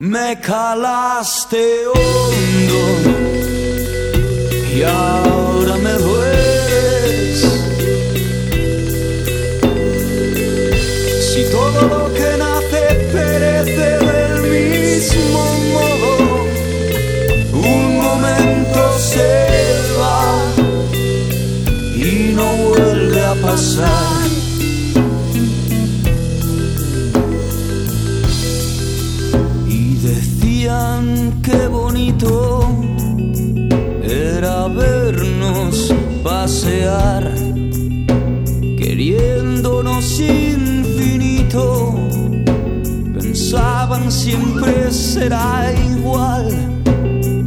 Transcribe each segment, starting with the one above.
Me calaste hondo y ahora me dueles. Si todo lo que nace perece del mismo modo, un momento se va y no vuelve a pasar. Decían que bonito era vernos pasear, queriéndonos infinito. Pensaban siempre será igual,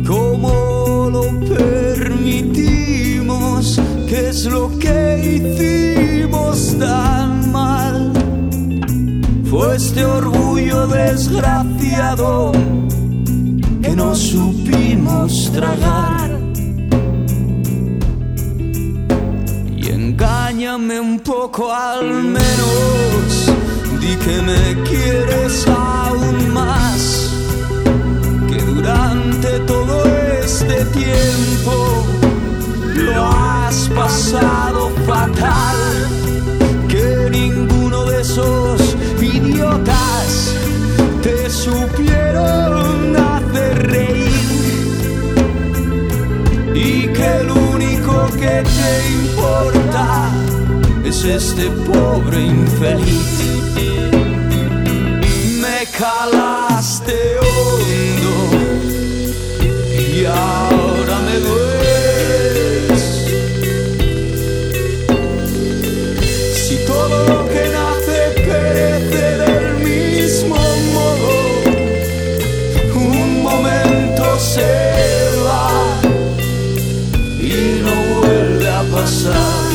como lo permitimos, que es lo que hicimos tan. Fue este orgullo desgraciado que no supimos tragar. Y engáñame un poco al menos, di que me quieres aún más, que durante todo este tiempo lo has pasado fatal, que ninguno de esos supieron hacer reír y que el único que te importa es este pobre infeliz. Me calaste hondo y ahora a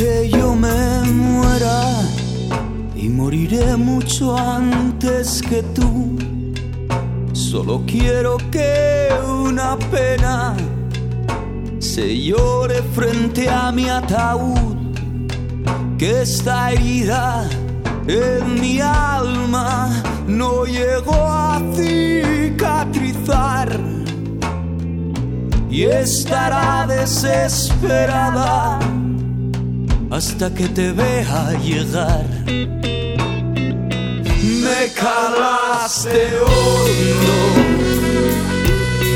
que yo me muera, y moriré mucho antes que tú, solo quiero que una pena se llore frente a mi ataúd, que esta herida en mi alma no llegó a cicatrizar y estará desesperada hasta que te vea llegar. Me calaste hondo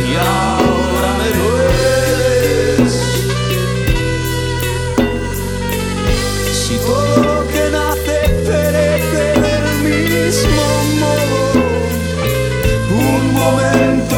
y ahora me dueles. Si todo lo que nace perece del mismo modo, un momento